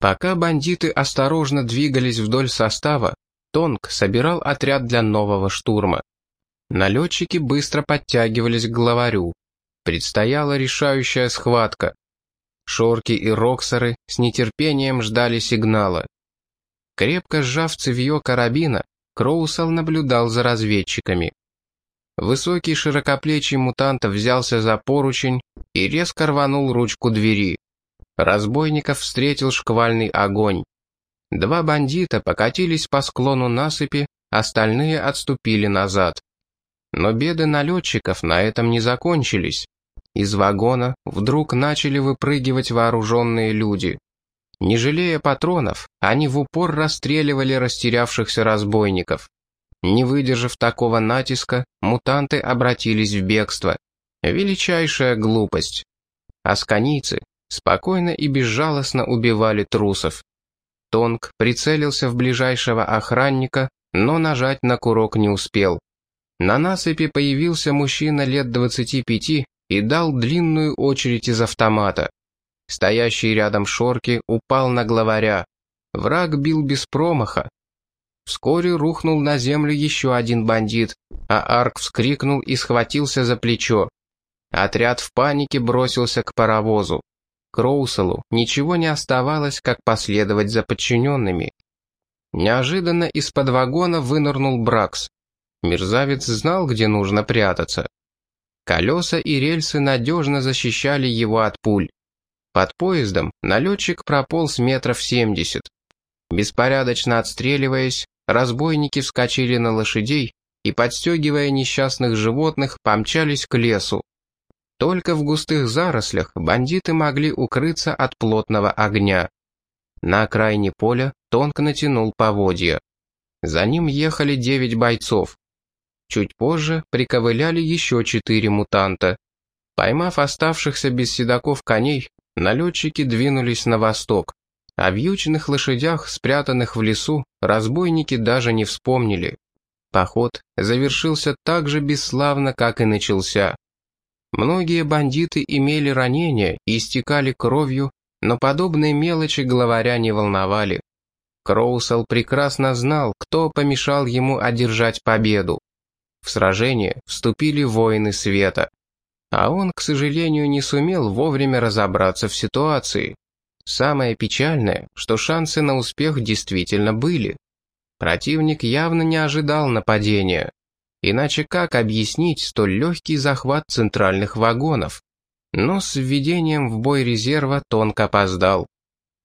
Пока бандиты осторожно двигались вдоль состава, Тонг собирал отряд для нового штурма. Налетчики быстро подтягивались к главарю. Предстояла решающая схватка. Шорки и Роксеры с нетерпением ждали сигнала. Крепко сжав цевье карабина, Кроусел наблюдал за разведчиками. Высокий широкоплечий мутант взялся за поручень и резко рванул ручку двери. Разбойников встретил шквальный огонь. Два бандита покатились по склону насыпи, остальные отступили назад. Но беды налетчиков на этом не закончились. Из вагона вдруг начали выпрыгивать вооруженные люди. Не жалея патронов, они в упор расстреливали растерявшихся разбойников. Не выдержав такого натиска, мутанты обратились в бегство. Величайшая глупость. Асканийцы спокойно и безжалостно убивали трусов. Тонг прицелился в ближайшего охранника, но нажать на курок не успел. На насыпи появился мужчина лет 25 и дал длинную очередь из автомата. Стоящий рядом Шорки упал на главаря. Враг бил без промаха. Вскоре рухнул на землю еще один бандит, а Арк вскрикнул и схватился за плечо. Отряд в панике бросился к паровозу. Кроуселу ничего не оставалось, как последовать за подчиненными. Неожиданно из-под вагона вынырнул Бракс. Мерзавец знал, где нужно прятаться. Колеса и рельсы надежно защищали его от пуль. Под поездом налетчик прополз метров семьдесят. Беспорядочно отстреливаясь, разбойники вскочили на лошадей и, подстегивая несчастных животных, помчались к лесу. Только в густых зарослях бандиты могли укрыться от плотного огня. На окраине поля тонко натянул поводья. За ним ехали девять бойцов. Чуть позже приковыляли еще четыре мутанта. Поймав оставшихся без седаков коней, налетчики двинулись на восток. О вьючных лошадях, спрятанных в лесу, разбойники даже не вспомнили. Поход завершился так же бесславно, как и начался. Многие бандиты имели ранения и истекали кровью, но подобные мелочи главаря не волновали. Кроусел прекрасно знал, кто помешал ему одержать победу. В сражение вступили воины света. А он, к сожалению, не сумел вовремя разобраться в ситуации. Самое печальное, что шансы на успех действительно были. Противник явно не ожидал нападения. Иначе как объяснить столь легкий захват центральных вагонов? Но с введением в бой резерва тонко опоздал.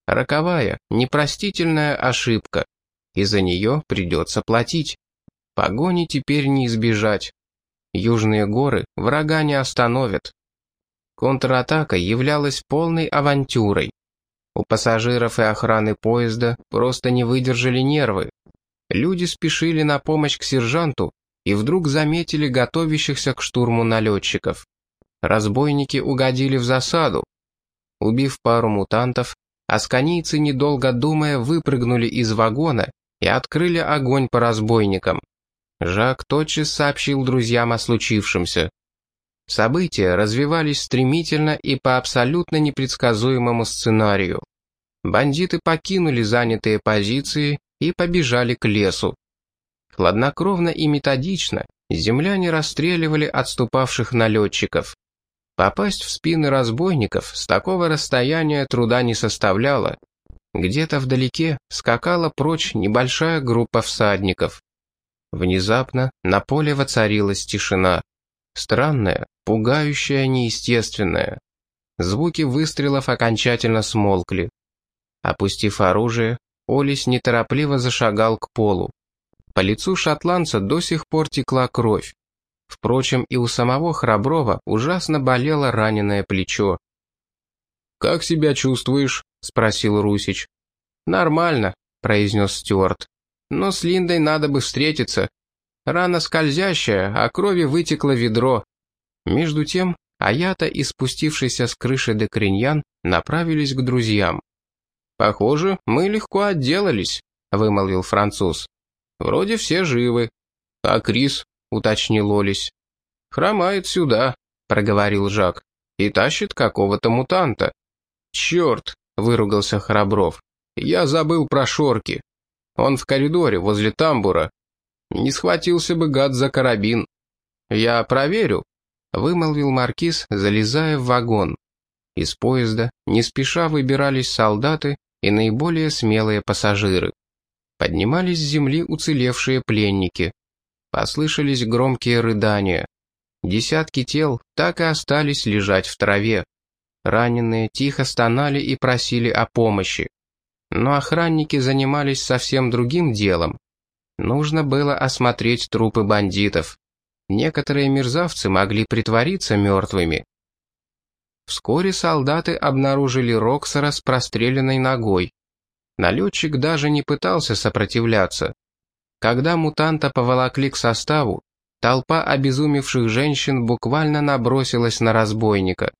Роковая, непростительная ошибка. И за нее придется платить. Погони теперь не избежать. Южные горы врага не остановят. Контратака являлась полной авантюрой. У пассажиров и охраны поезда просто не выдержали нервы. Люди спешили на помощь к сержанту и вдруг заметили готовящихся к штурму налетчиков. Разбойники угодили в засаду. Убив пару мутантов, асканийцы, недолго думая, выпрыгнули из вагона и открыли огонь по разбойникам. Жак тотчас сообщил друзьям о случившемся. События развивались стремительно и по абсолютно непредсказуемому сценарию. Бандиты покинули занятые позиции и побежали к лесу. Хладнокровно и методично земляне расстреливали отступавших налетчиков. Попасть в спины разбойников с такого расстояния труда не составляло. Где-то вдалеке скакала прочь небольшая группа всадников. Внезапно на поле воцарилась тишина. Странная, пугающая, неестественная. Звуки выстрелов окончательно смолкли. Опустив оружие, Олис неторопливо зашагал к полу. По лицу шотландца до сих пор текла кровь. Впрочем, и у самого Храброва ужасно болело раненое плечо. «Как себя чувствуешь?» — спросил Русич. «Нормально», — произнес Стюарт. Но с Линдой надо бы встретиться. Рана скользящая, а крови вытекло ведро. Между тем, Аята и спустившийся с крыши Декриньян направились к друзьям. «Похоже, мы легко отделались», — вымолвил француз. «Вроде все живы». «А Крис?» — уточнил Олесь. «Хромает сюда», — проговорил Жак, — «и тащит какого-то мутанта». «Черт!» — выругался Храбров. Я забыл про шорки. Он в коридоре, возле тамбура. Не схватился бы гад за карабин. Я проверю, вымолвил маркиз, залезая в вагон. Из поезда не спеша выбирались солдаты и наиболее смелые пассажиры. Поднимались с земли уцелевшие пленники. Послышались громкие рыдания. Десятки тел так и остались лежать в траве. Раненые тихо стонали и просили о помощи. Но охранники занимались совсем другим делом. Нужно было осмотреть трупы бандитов. Некоторые мерзавцы могли притвориться мертвыми. Вскоре солдаты обнаружили Роксера с простреленной ногой. Налетчик даже не пытался сопротивляться. Когда мутанта поволокли к составу, толпа обезумевших женщин буквально набросилась на разбойника.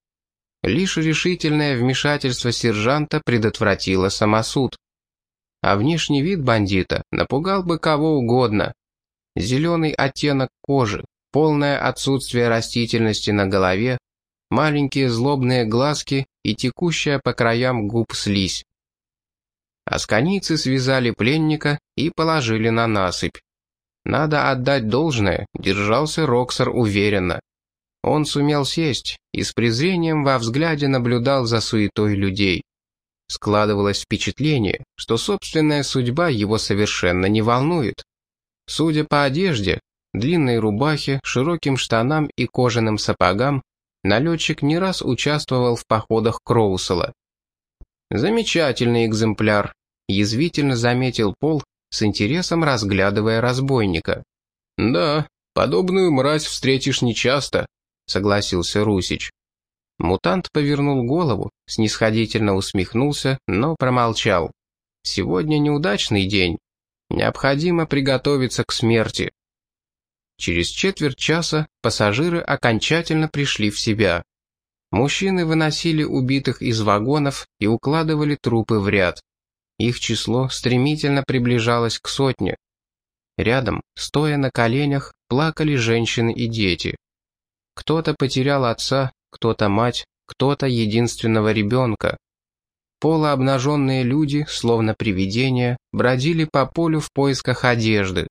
Лишь решительное вмешательство сержанта предотвратило самосуд. А внешний вид бандита напугал бы кого угодно. Зеленый оттенок кожи, полное отсутствие растительности на голове, маленькие злобные глазки и текущая по краям губ слизь. Асканийцы связали пленника и положили на насыпь. Надо отдать должное, держался Роксер уверенно. Он сумел сесть и с презрением во взгляде наблюдал за суетой людей. Складывалось впечатление, что собственная судьба его совершенно не волнует. Судя по одежде, длинной рубахе, широким штанам и кожаным сапогам, налетчик не раз участвовал в походах Кроусела. «Замечательный экземпляр», — язвительно заметил Пол, с интересом разглядывая разбойника. «Да, подобную мразь встретишь нечасто», — согласился Русич. Мутант повернул голову, снисходительно усмехнулся, но промолчал. «Сегодня неудачный день. Необходимо приготовиться к смерти». Через четверть часа пассажиры окончательно пришли в себя. Мужчины выносили убитых из вагонов и укладывали трупы в ряд. Их число стремительно приближалось к сотне. Рядом, стоя на коленях, плакали женщины и дети. Кто-то потерял отца, кто-то мать, кто-то единственного ребенка. Полуобнаженные люди, словно привидения, бродили по полю в поисках одежды.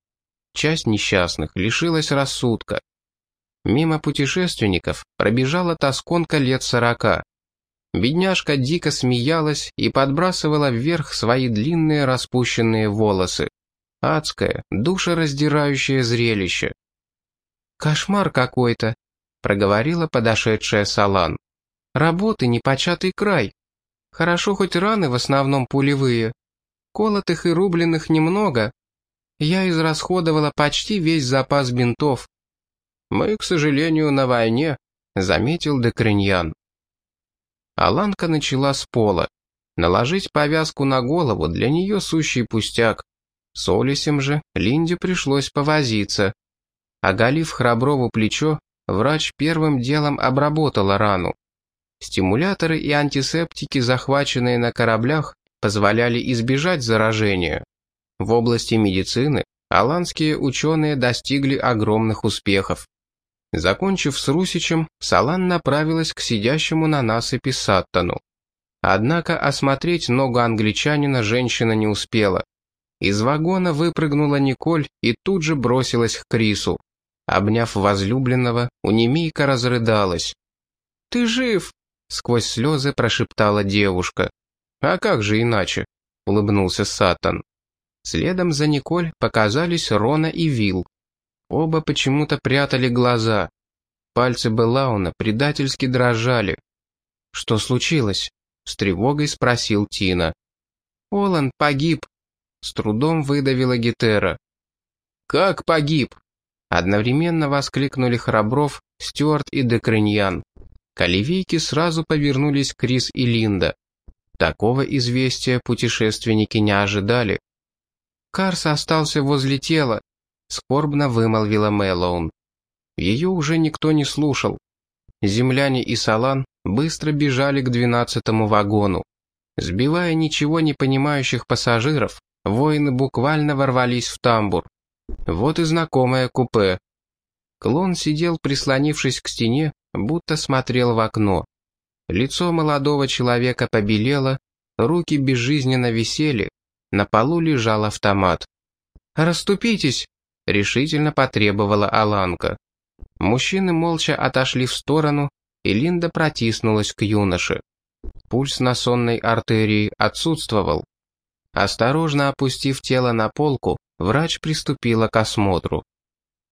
Часть несчастных лишилась рассудка. Мимо путешественников пробежала тосконка лет сорока. Бедняжка дико смеялась и подбрасывала вверх свои длинные распущенные волосы. Адское, душераздирающее зрелище. «Кошмар какой-то», проговорила подошедшая Салан. «Работы непочатый край. Хорошо хоть раны в основном пулевые. Колотых и рубленых немного. Я израсходовала почти весь запас бинтов. Мы, к сожалению, на войне», — заметил Декриньян. Аланка начала с пола. Наложить повязку на голову для нее сущий пустяк. С Олисем же Линде пришлось повозиться. Оголив Храброву плечо, врач первым делом обработала рану. Стимуляторы и антисептики, захваченные на кораблях, позволяли избежать заражения. В области медицины аланские ученые достигли огромных успехов. Закончив с Русичем, Салан направилась к сидящему на насыпи Саттону. Однако осмотреть ногу англичанина женщина не успела. Из вагона выпрыгнула Николь и тут же бросилась к Крису. Обняв возлюбленного, Унемийка разрыдалась. «Ты жив!» — сквозь слезы прошептала девушка. «А как же иначе?» — улыбнулся Сатан. Следом за Николь показались Рона и Вил. Оба почему-то прятали глаза. Пальцы Белауна предательски дрожали. «Что случилось?» — с тревогой спросил Тина. «Олан погиб», — с трудом выдавила Гетера. «Как погиб?» Одновременно воскликнули Храбров, Стюарт и Декриньян. Колевейки сразу повернулись Крис и Линда. Такого известия путешественники не ожидали. «Карс остался возле тела», — скорбно вымолвила Мэллоун. Ее уже никто не слушал. Земляне и Салан быстро бежали к двенадцатому вагону. Сбивая ничего не понимающих пассажиров, воины буквально ворвались в тамбур. Вот и знакомое купе. Клон сидел, прислонившись к стене, будто смотрел в окно. Лицо молодого человека побелело, руки безжизненно висели, на полу лежал автомат. «Раступитесь!» — решительно потребовала Аланка. Мужчины молча отошли в сторону, и Линда протиснулась к юноше. Пульс на сонной артерии отсутствовал. Осторожно опустив тело на полку, врач приступила к осмотру.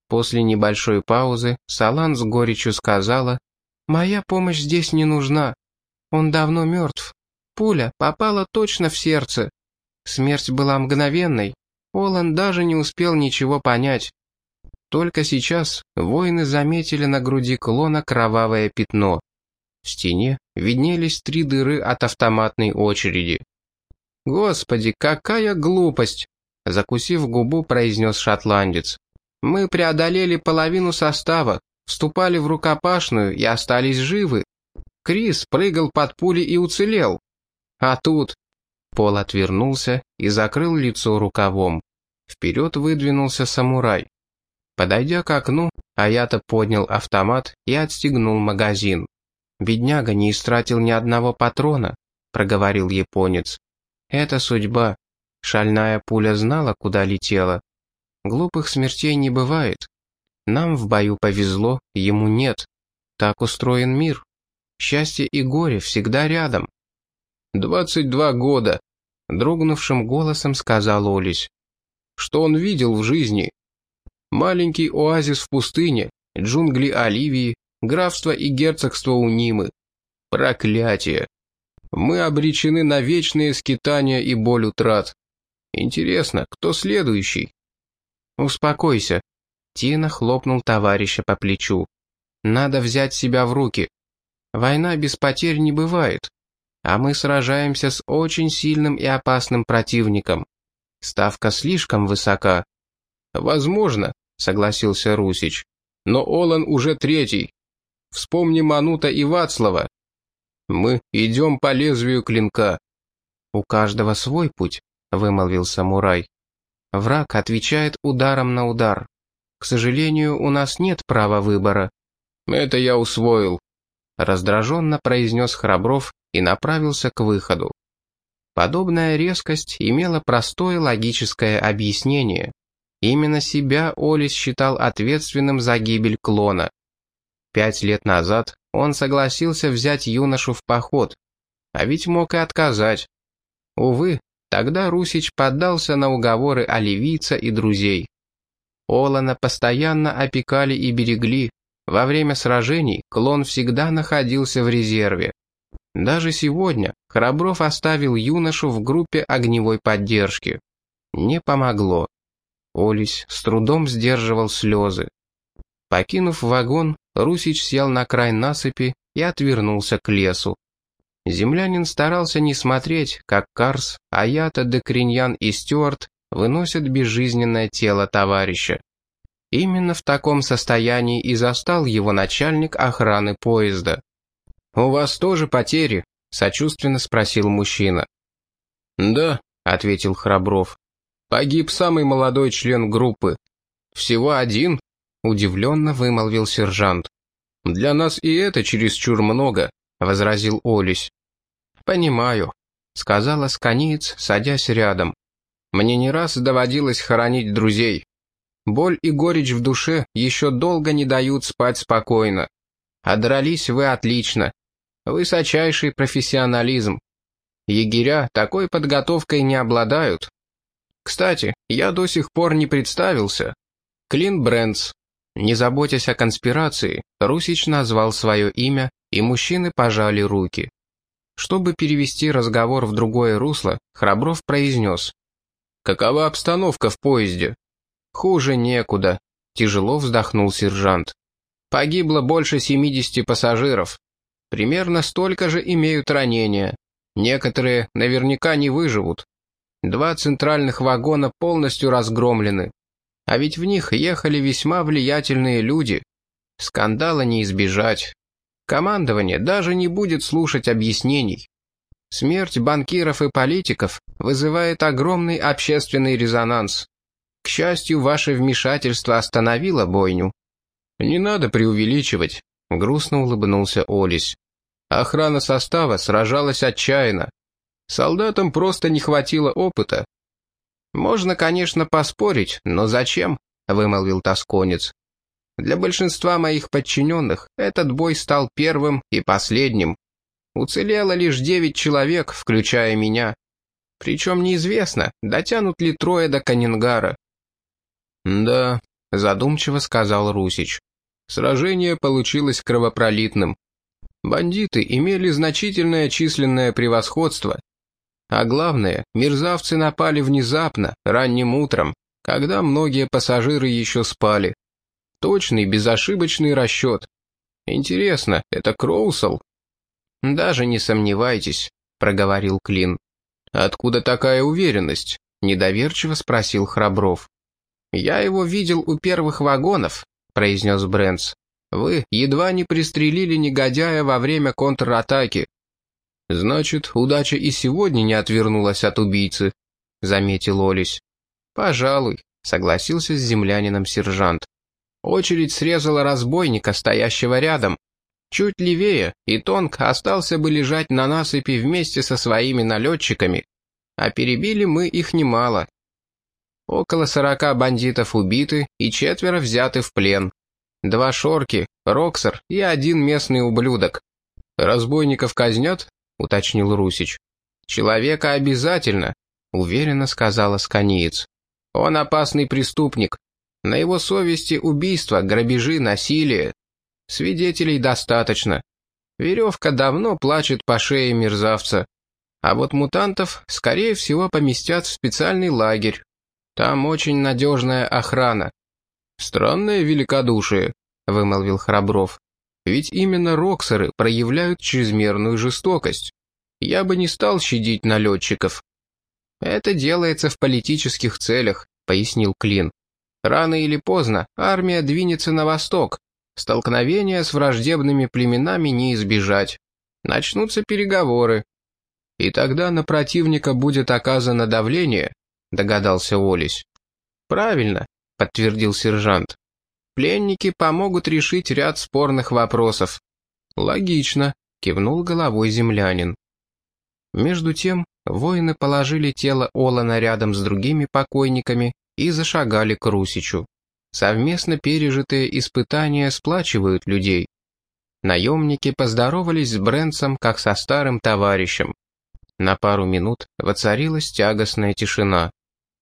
После небольшой паузы Салан с горечью сказала, «Моя помощь здесь не нужна. Он давно мертв. Пуля попала точно в сердце. Смерть была мгновенной. Олан даже не успел ничего понять. Только сейчас воины заметили на груди клона кровавое пятно. В стене виднелись три дыры от автоматной очереди. «Господи, какая глупость!» Закусив губу, произнес шотландец. «Мы преодолели половину состава, вступали в рукопашную и остались живы. Крис прыгал под пули и уцелел. А тут...» Пол отвернулся и закрыл лицо рукавом. Вперед выдвинулся самурай. Подойдя к окну, Аята поднял автомат и отстегнул магазин. «Бедняга не истратил ни одного патрона», — проговорил японец. «Это судьба. Шальная пуля знала, куда летела. Глупых смертей не бывает. Нам в бою повезло, ему нет. Так устроен мир. Счастье и горе всегда рядом». «Двадцать два года», — дрогнувшим голосом сказал Олесь. «Что он видел в жизни?» Маленький оазис в пустыне, джунгли Оливии, графство и герцогство Унимы. Проклятие! Мы обречены на вечные скитания и боль утрат. Интересно, кто следующий? Успокойся. Тина хлопнул товарища по плечу. Надо взять себя в руки. Война без потерь не бывает. А мы сражаемся с очень сильным и опасным противником. Ставка слишком высока. Возможно, — согласился Русич. «Но Олан уже третий. Вспомни Манута и Вацлава. Мы идем по лезвию клинка». «У каждого свой путь», — вымолвил самурай. «Враг отвечает ударом на удар. К сожалению, у нас нет права выбора». «Это я усвоил», — раздраженно произнес Храбров и направился к выходу. Подобная резкость имела простое логическое объяснение. Именно себя Олис считал ответственным за гибель клона. Пять лет назад он согласился взять юношу в поход, а ведь мог и отказать. Увы, тогда Русич поддался на уговоры оливийца и друзей. Олана постоянно опекали и берегли, во время сражений клон всегда находился в резерве. Даже сегодня Храбров оставил юношу в группе огневой поддержки. Не помогло. Олесь с трудом сдерживал слезы. Покинув вагон, Русич сел на край насыпи и отвернулся к лесу. Землянин старался не смотреть, как Карс, Аята, Декриньян и Стюарт выносят безжизненное тело товарища. Именно в таком состоянии и застал его начальник охраны поезда. «У вас тоже потери?» — сочувственно спросил мужчина. «Да», — ответил Храбров. Погиб самый молодой член группы. Всего один? Удивленно вымолвил сержант. Для нас и это чересчур много, возразил Олесь. Понимаю, сказала Сканиец, садясь рядом. Мне не раз доводилось хоронить друзей. Боль и горечь в душе еще долго не дают спать спокойно. А дрались вы отлично. Высочайший профессионализм. Егеря такой подготовкой не обладают, кстати, я до сих пор не представился. Клин Брэнс. Не заботясь о конспирации, Русич назвал свое имя, и мужчины пожали руки. Чтобы перевести разговор в другое русло, Храбров произнес. «Какова обстановка в поезде?» «Хуже некуда», — тяжело вздохнул сержант. «Погибло больше 70 пассажиров. Примерно столько же имеют ранения. Некоторые наверняка не выживут. Два центральных вагона полностью разгромлены. А ведь в них ехали весьма влиятельные люди. Скандала не избежать. Командование даже не будет слушать объяснений. Смерть банкиров и политиков вызывает огромный общественный резонанс. К счастью, ваше вмешательство остановило бойню. Не надо преувеличивать, грустно улыбнулся Олесь. Охрана состава сражалась отчаянно. Солдатам просто не хватило опыта. «Можно, конечно, поспорить, но зачем?» — вымолвил тосконец. «Для большинства моих подчиненных этот бой стал первым и последним. Уцелело лишь девять человек, включая меня. Причем неизвестно, дотянут ли трое до Канингара». «Да», — задумчиво сказал Русич. «Сражение получилось кровопролитным. Бандиты имели значительное численное превосходство, а главное, мерзавцы напали внезапно, ранним утром, когда многие пассажиры еще спали. Точный, безошибочный расчет. Интересно, это Кроусел? Даже не сомневайтесь, проговорил Клин. Откуда такая уверенность? Недоверчиво спросил Храбров. Я его видел у первых вагонов, произнес Брэнс. Вы едва не пристрелили негодяя во время контратаки. «Значит, удача и сегодня не отвернулась от убийцы», — заметил Олесь. «Пожалуй», — согласился с землянином сержант. Очередь срезала разбойника, стоящего рядом. Чуть левее, и Тонг остался бы лежать на насыпи вместе со своими налетчиками. А перебили мы их немало. Около сорока бандитов убиты и четверо взяты в плен. Два шорки, Роксер и один местный ублюдок. Разбойников казнят? — уточнил Русич. «Человека обязательно», — уверенно сказала Сканиец. «Он опасный преступник. На его совести убийства, грабежи, насилие. Свидетелей достаточно. Веревка давно плачет по шее мерзавца. А вот мутантов, скорее всего, поместят в специальный лагерь. Там очень надежная охрана». «Странное великодушие», — вымолвил Храбров. Ведь именно роксеры проявляют чрезмерную жестокость. Я бы не стал щадить налетчиков. Это делается в политических целях, пояснил Клин. Рано или поздно армия двинется на восток. Столкновения с враждебными племенами не избежать. Начнутся переговоры. И тогда на противника будет оказано давление, догадался Олесь. Правильно, подтвердил сержант. Пленники помогут решить ряд спорных вопросов. Логично, кивнул головой землянин. Между тем, воины положили тело Олана рядом с другими покойниками и зашагали к Русичу. Совместно пережитые испытания сплачивают людей. Наемники поздоровались с Брэнсом как со старым товарищем. На пару минут воцарилась тягостная тишина.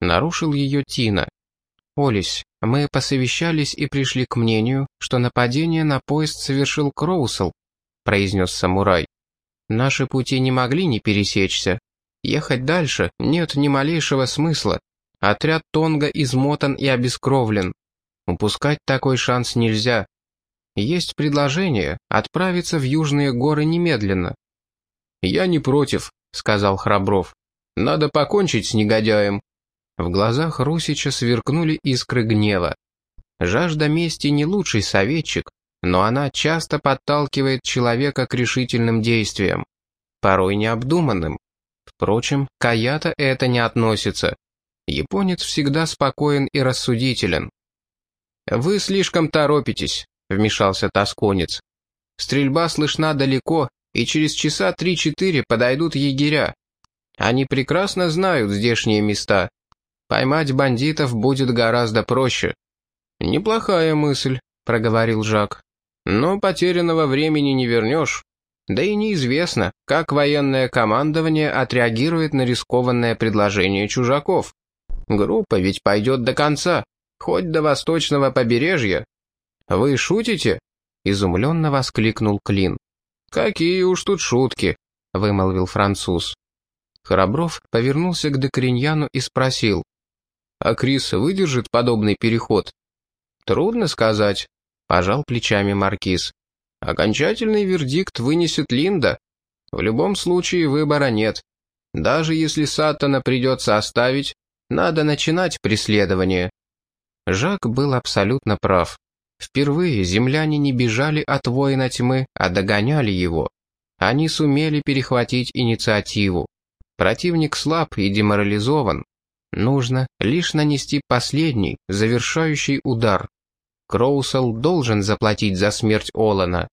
Нарушил ее Тина. «Олесь, мы посовещались и пришли к мнению, что нападение на поезд совершил Кроусел», произнес самурай. «Наши пути не могли не пересечься. Ехать дальше нет ни малейшего смысла. Отряд Тонга измотан и обескровлен. Упускать такой шанс нельзя. Есть предложение отправиться в Южные горы немедленно». «Я не против», — сказал Храбров. «Надо покончить с негодяем». В глазах Русича сверкнули искры гнева. Жажда мести не лучший советчик, но она часто подталкивает человека к решительным действиям, порой необдуманным. Впрочем, к Аята это не относится. Японец всегда спокоен и рассудителен. «Вы слишком торопитесь», — вмешался тосконец. «Стрельба слышна далеко, и через часа три-четыре подойдут егеря. Они прекрасно знают здешние места, Поймать бандитов будет гораздо проще». «Неплохая мысль», — проговорил Жак. «Но потерянного времени не вернешь. Да и неизвестно, как военное командование отреагирует на рискованное предложение чужаков. Группа ведь пойдет до конца, хоть до восточного побережья. Вы шутите?» — изумленно воскликнул Клин. «Какие уж тут шутки», — вымолвил француз. Храбров повернулся к Декриньяну и спросил. А Крис выдержит подобный переход? Трудно сказать, пожал плечами Маркиз. Окончательный вердикт вынесет Линда. В любом случае выбора нет. Даже если Саттона придется оставить, надо начинать преследование. Жак был абсолютно прав. Впервые земляне не бежали от воина тьмы, а догоняли его. Они сумели перехватить инициативу. Противник слаб и деморализован, Нужно лишь нанести последний, завершающий удар. Кроусел должен заплатить за смерть Олана.